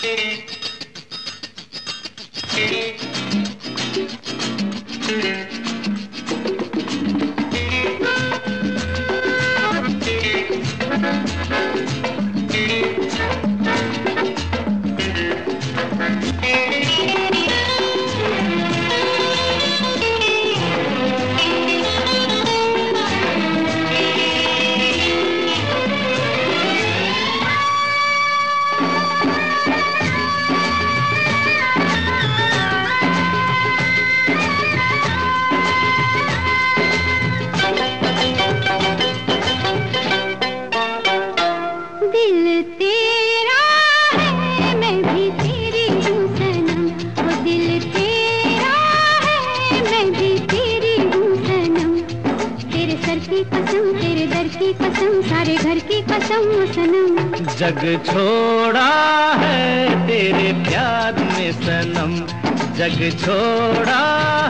Thank you. जग छोड़ा है तेरे प्यार में सनम। जग छोड़ा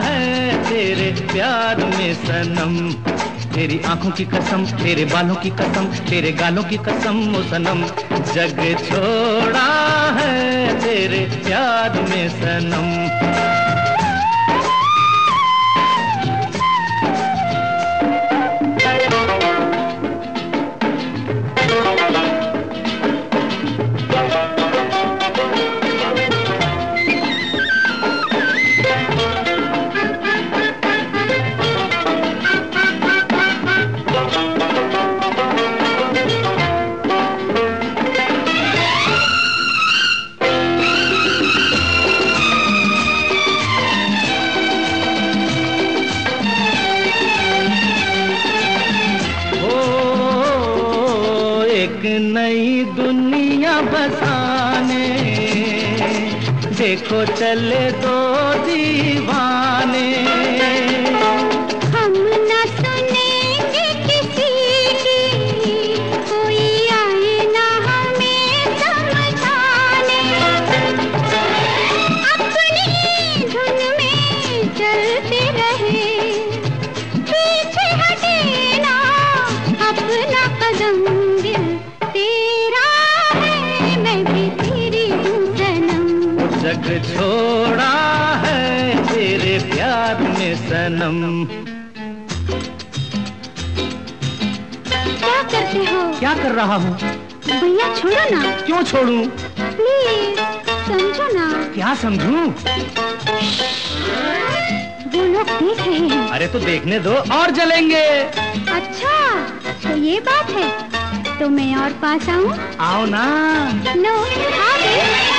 है तेरे प्यार में सनम। तेरी आँखों की कसम, तेरे बालों की कसम, तेरे गालों की कसम, ओ सनम। जग छोड़ा है तेरे प्यार में सनम। दुनिया बसाने। देखो चले दो दीवाने। जग छोड़ा है तेरे प्यार में सनम। क्या करते हो? क्या कर रहा हूँ? भैया छोड़ो ना। क्यों छोड़ू? प्लीज़ समझो ना। क्या समझू? वो लोग देख रहे हैं। अरे तो देखने दो और जलेंगे। अच्छा तो ये बात है। तो मैं और पास आऊँ? आओ ना। नो आ गई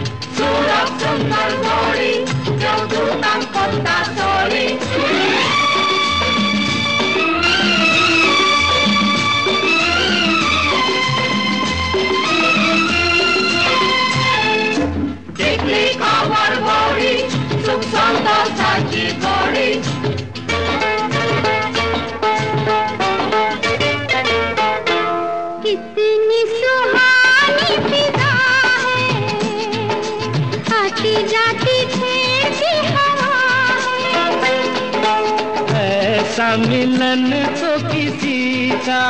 ऐसा मिलन तो किसी का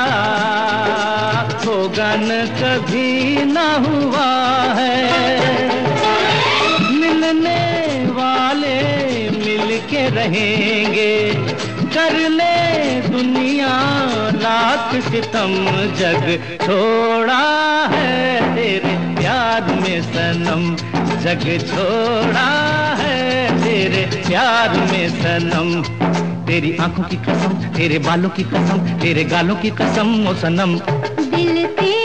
होगा न कभी न हुआ है। मिलने वाले मिल के रहेंगे, कर ले दुनिया लाख सितम जग। छोड़ा है तेरे प्यार में सनम, जग छोड़ा है तेरे प्यार में सनम। तेरी आँखों की कसम, तेरे बालों की कसम, तेरे गालों की कसम, ओ सनम। दिल तेरे